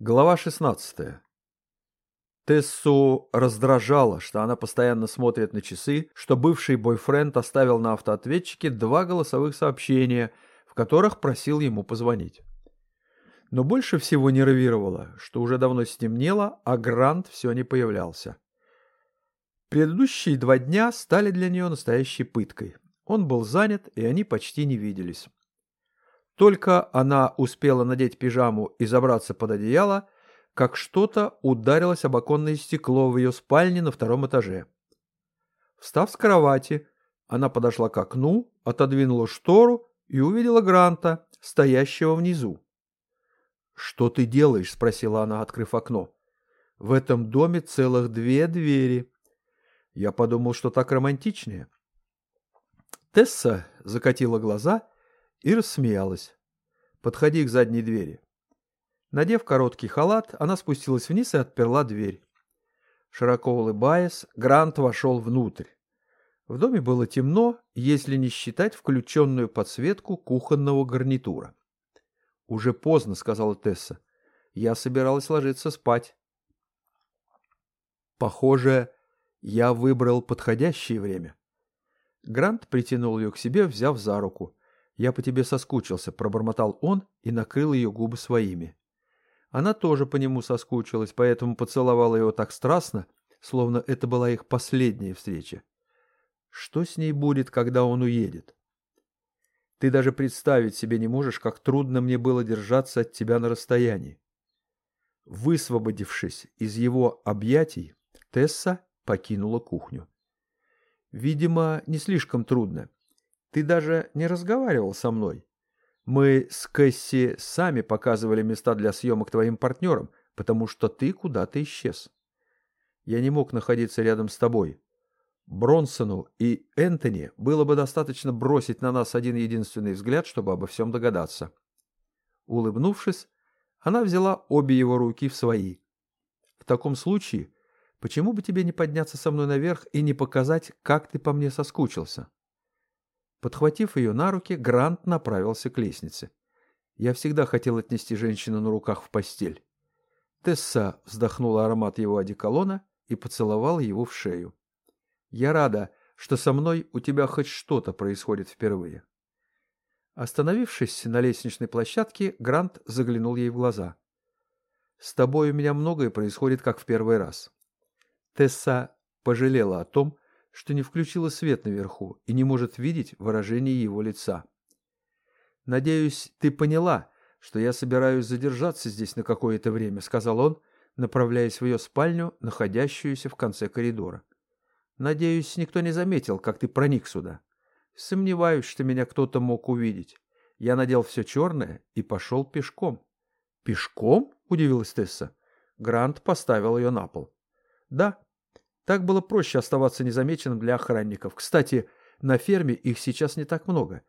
Глава 16. Тессу раздражало, что она постоянно смотрит на часы, что бывший бойфренд оставил на автоответчике два голосовых сообщения, в которых просил ему позвонить. Но больше всего нервировало, что уже давно стемнело, а Грант все не появлялся. Предыдущие два дня стали для нее настоящей пыткой. Он был занят, и они почти не виделись. Только она успела надеть пижаму и забраться под одеяло, как что-то ударилось об оконное стекло в ее спальне на втором этаже. Встав с кровати, она подошла к окну, отодвинула штору и увидела Гранта, стоящего внизу. «Что ты делаешь?» — спросила она, открыв окно. «В этом доме целых две двери». Я подумал, что так романтичнее. Тесса закатила глаза и рассмеялась. «Подходи к задней двери». Надев короткий халат, она спустилась вниз и отперла дверь. Широко улыбаясь, Грант вошел внутрь. В доме было темно, если не считать включенную подсветку кухонного гарнитура. «Уже поздно», — сказала Тесса. «Я собиралась ложиться спать». «Похоже, я выбрал подходящее время». Грант притянул ее к себе, взяв за руку. «Я по тебе соскучился», — пробормотал он и накрыл ее губы своими. Она тоже по нему соскучилась, поэтому поцеловала его так страстно, словно это была их последняя встреча. Что с ней будет, когда он уедет? Ты даже представить себе не можешь, как трудно мне было держаться от тебя на расстоянии. Высвободившись из его объятий, Тесса покинула кухню. Видимо, не слишком трудно. Ты даже не разговаривал со мной. Мы с Кэсси сами показывали места для съемок твоим партнерам, потому что ты куда-то исчез. Я не мог находиться рядом с тобой. Бронсону и Энтони было бы достаточно бросить на нас один единственный взгляд, чтобы обо всем догадаться. Улыбнувшись, она взяла обе его руки в свои. В таком случае, почему бы тебе не подняться со мной наверх и не показать, как ты по мне соскучился? Подхватив ее на руки, Грант направился к лестнице. Я всегда хотел отнести женщину на руках в постель. Тесса вздохнула аромат его одеколона и поцеловала его в шею. «Я рада, что со мной у тебя хоть что-то происходит впервые». Остановившись на лестничной площадке, Грант заглянул ей в глаза. «С тобой у меня многое происходит, как в первый раз». Тесса пожалела о том, что не включила свет наверху и не может видеть выражение его лица. «Надеюсь, ты поняла, что я собираюсь задержаться здесь на какое-то время», — сказал он, направляясь в ее спальню, находящуюся в конце коридора. «Надеюсь, никто не заметил, как ты проник сюда. Сомневаюсь, что меня кто-то мог увидеть. Я надел все черное и пошел пешком». «Пешком?» — удивилась Тесса. Грант поставил ее на пол. «Да, так было проще оставаться незамеченным для охранников. Кстати, на ферме их сейчас не так много.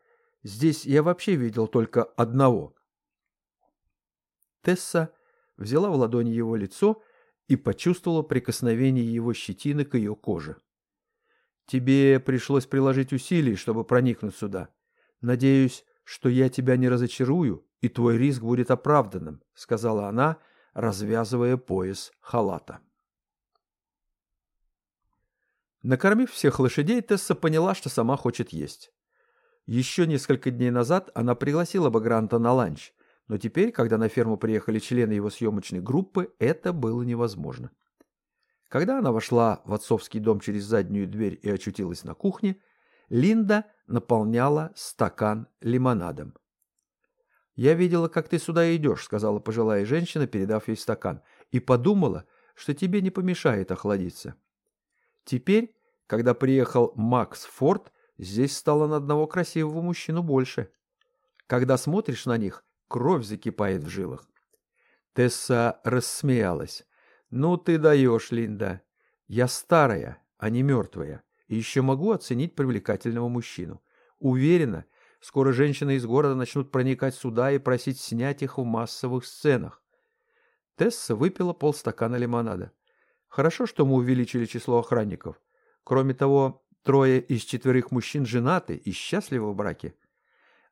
Здесь я вообще видел только одного. Тесса взяла в ладони его лицо и почувствовала прикосновение его щетины к ее коже. «Тебе пришлось приложить усилий, чтобы проникнуть сюда. Надеюсь, что я тебя не разочарую, и твой риск будет оправданным», — сказала она, развязывая пояс халата. Накормив всех лошадей, Тесса поняла, что сама хочет есть. Еще несколько дней назад она пригласила бы Гранта на ланч, но теперь, когда на ферму приехали члены его съемочной группы, это было невозможно. Когда она вошла в отцовский дом через заднюю дверь и очутилась на кухне, Линда наполняла стакан лимонадом. «Я видела, как ты сюда идешь», — сказала пожилая женщина, передав ей стакан, «и подумала, что тебе не помешает охладиться». Теперь, когда приехал Макс Форд, здесь стало на одного красивого мужчину больше. Когда смотришь на них, кровь закипает в жилах. Тесса рассмеялась. «Ну ты даешь, Линда. Я старая, а не мертвая, и еще могу оценить привлекательного мужчину. Уверена, скоро женщины из города начнут проникать сюда и просить снять их в массовых сценах». Тесса выпила полстакана лимонада. Хорошо, что мы увеличили число охранников. Кроме того, трое из четверых мужчин женаты и счастливы в браке.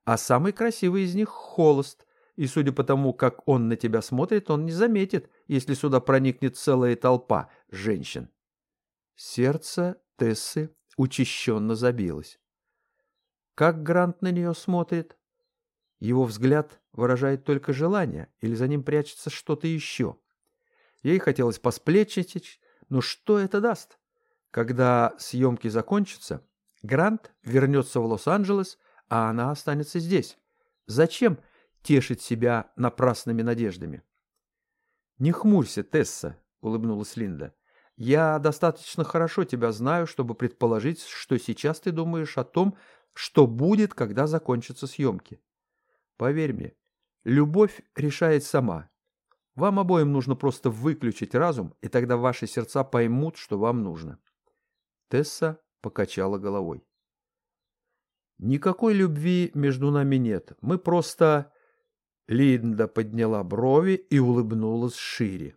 А самый красивый из них холост, И судя по тому, как он на тебя смотрит, он не заметит, если сюда проникнет целая толпа женщин. Сердце Тессы учащенно забилось. Как Грант на нее смотрит? Его взгляд выражает только желание, или за ним прячется что-то еще. Ей хотелось посплечничать, но что это даст? Когда съемки закончатся, Грант вернется в Лос-Анджелес, а она останется здесь. Зачем тешить себя напрасными надеждами? «Не хмурься, Тесса», — улыбнулась Линда. «Я достаточно хорошо тебя знаю, чтобы предположить, что сейчас ты думаешь о том, что будет, когда закончатся съемки. Поверь мне, любовь решает сама. Вам обоим нужно просто выключить разум, и тогда ваши сердца поймут, что вам нужно. Тесса покачала головой. Никакой любви между нами нет. Мы просто... Линда подняла брови и улыбнулась шире.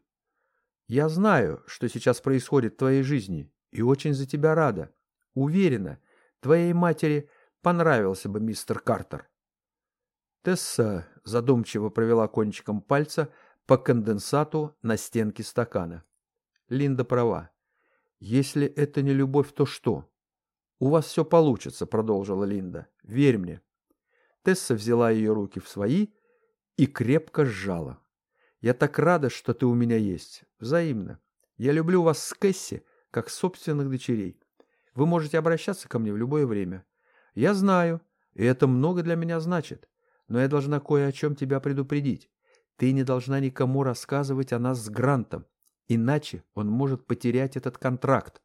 Я знаю, что сейчас происходит в твоей жизни, и очень за тебя рада. Уверена, твоей матери понравился бы мистер Картер. Тесса задумчиво провела кончиком пальца по конденсату на стенке стакана. Линда права. Если это не любовь, то что? У вас все получится, продолжила Линда. Верь мне. Тесса взяла ее руки в свои и крепко сжала. Я так рада, что ты у меня есть. Взаимно. Я люблю вас с Кэсси, как собственных дочерей. Вы можете обращаться ко мне в любое время. Я знаю, и это много для меня значит. Но я должна кое о чем тебя предупредить. Ты не должна никому рассказывать о нас с Грантом, иначе он может потерять этот контракт.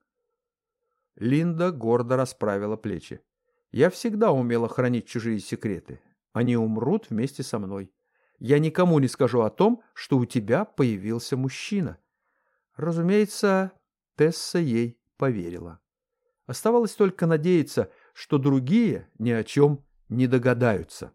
Линда гордо расправила плечи. Я всегда умела хранить чужие секреты. Они умрут вместе со мной. Я никому не скажу о том, что у тебя появился мужчина. Разумеется, Тесса ей поверила. Оставалось только надеяться, что другие ни о чем не догадаются.